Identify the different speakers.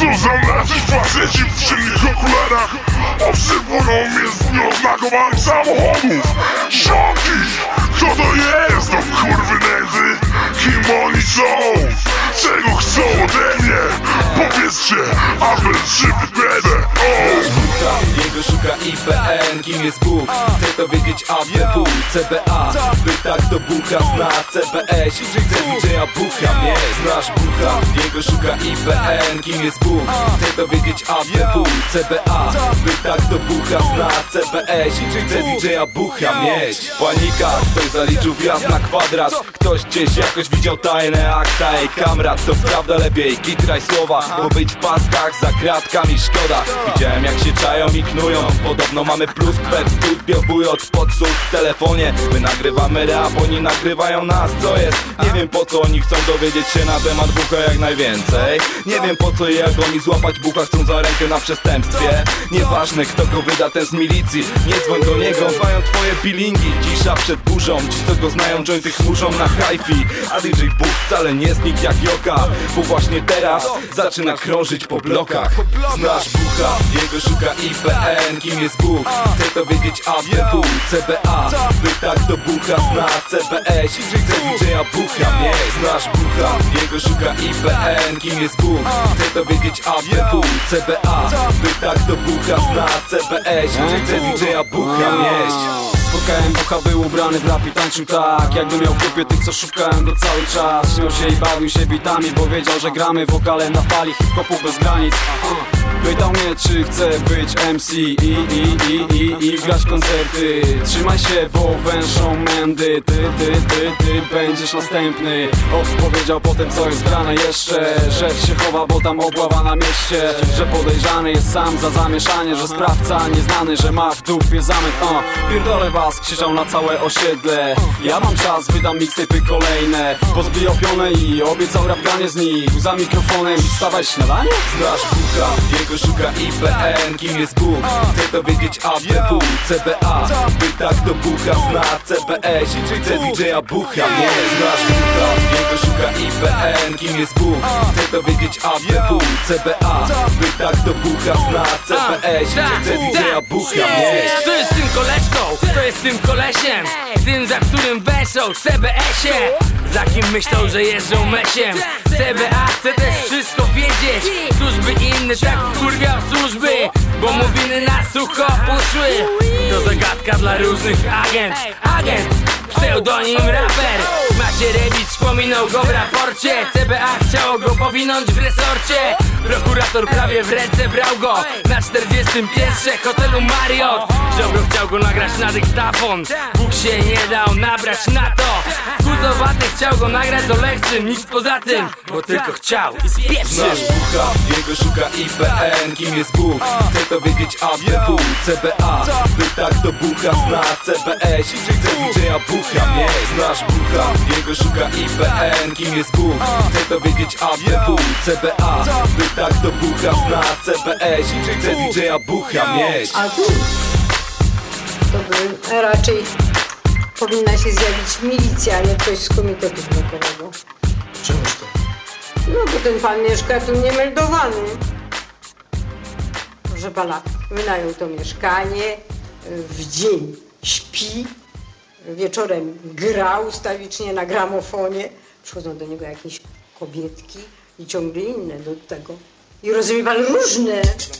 Speaker 1: Za naszych faceci w czynnych okularach Obsypują mnie z nieoznakowanych samochodów Ziomki, kto to jest? No kurwy nędzy Kim oni są? Czego chcą ode mnie? Powiedzcie, aby szybko będę O!
Speaker 2: Jego szuka IPN Kim jest Bóg? Chcę to wiedzieć ABW, CBA By tak to Bucha zna CBS Chcę DJ-a Bucha, nie znasz Bucha? Jego szuka IPN Kim jest Bóg? Chcę to wiedzieć ABW, CBA By tak to Bucha zna CBS Chcę DJ-a Bucha mieć. Panika, ktoś zaliczył wjazd na kwadrat. Ktoś gdzieś jakoś widział tajne akta Ej kamrat, to prawda lepiej Kitraj słowa, bo być w paskach za kratkami szkoda. Widziałem jak się czają i knują Podobno mamy pluskwę w studio Wuj od podsłuch w telefonie. My nagrywamy rap, oni nagrywają nas Co jest? Nie wiem po co oni chcą dowiedzieć się na temat bucha jak najwięcej. Nie wiem po co i jak oni złapać bucha chcą za rękę na przestępstwie. Nieważne kto go wyda, ten z milicji. Nie dzwoń do niego, mają twoje peelingi. Cisza przed burzą, ci co go znają jointy chmurzą na hi-fi. A DJ Bóg wcale nie znikł jak Joka. Bo właśnie teraz zaczyna krążyć po blokach. Znasz bucha, jego szuka IPN Kim jest Bóg? Chcę to wiedzieć ABW, CBA By tak to bucha zna CBS Chcę DJ-a bucha, nie znasz bucha Jego szuka IPN Kim jest Bóg? Chcę to wiedzieć ABW, CBA By tak to bucha zna CBS Chcę DJ-a bucha mieć
Speaker 3: Spotkałem bucha, był ubrany w rap i tańczył tak Jakby miał w grupie tych co szukałem go cały czas. Śmiał się i bawił się bitami, bo wiedział, że gramy wokale na fali hip-hopu bez granic Pytał mnie czy chcę być MC i, i, i, i, i grać koncerty. Trzymaj się, bo wężą mędy. Ty, ty, ty, ty będziesz następny. O, powiedział potem co jest grane jeszcze. Że się chowa, bo tam obława na mieście. Że podejrzany jest sam za zamieszanie Że sprawca nieznany, że ma w dupie zamek o, Pierdolę was, krzyczał na całe osiedle. Ja mam czas, wydam mixtape'y kolejne. Pozbijał pionę i obiecał rap granie z nich. Za mikrofonem i wstawać śniadanie?
Speaker 2: Bucha, jego szuka IPN Kim jest Bóg? Chcę to wiedzieć ABW, CBA By tak to bucha zna CBS Chcę DJ-a bucha, nie znasz bucha. Jego szuka IPN Kim jest Bóg? Chcę to wiedzieć ABW, CBA By tak to bucha zna CBS Chcę DJ-a bucha. Mieć
Speaker 4: Kto jest tym koleżką? Kto jest tym kolesiem? Tym, za którym weszą CBS-ie Za kim myślą, że jeżdżą mesiem? CBA chce też wszystko wiedzieć. Służby inne tak wkurwiał służby Bo mu winy na sucho uszły To zagadka dla różnych agent. Agent, pseudonim raper Macierewicz wspominał go w raporcie. CBA chciało go powinąć w resorcie. Prokurator prawie w ręce brał go. Na 41 hotelu Marriott Ziobro chciał go nagrać na dyktafon. Bóg się nie dał nabrać na to. Kuzowaty chciał go nagrać do lekcji Nic poza tym, bo tylko chciał. I spieprzył
Speaker 2: Znasz bucha, jego szuka IPN Kim jest Bóg? Chcę to wiedzieć ABW, CBA By tak to bucha zna CBS Chcę DJ-a bucha, nie znasz bucha Jego szuka IPN Kim jest Bóg? Chcę to wiedzieć ABW, CBA By tak to bucha zna CBS Chcę DJ-a bucha mieć
Speaker 5: A tu to by raczej powinna się zjawić milicja, a nie ktoś z komitetu blokowego.
Speaker 6: Czemuż to?
Speaker 5: No bo ten pan mieszka tu niemeldowany. Proszę pana, wynajął to mieszkanie, w dzień śpi, wieczorem gra ustawicznie na gramofonie. Przychodzą do niego jakieś kobietki i ciągle inne do tego. I rozumie pan różne.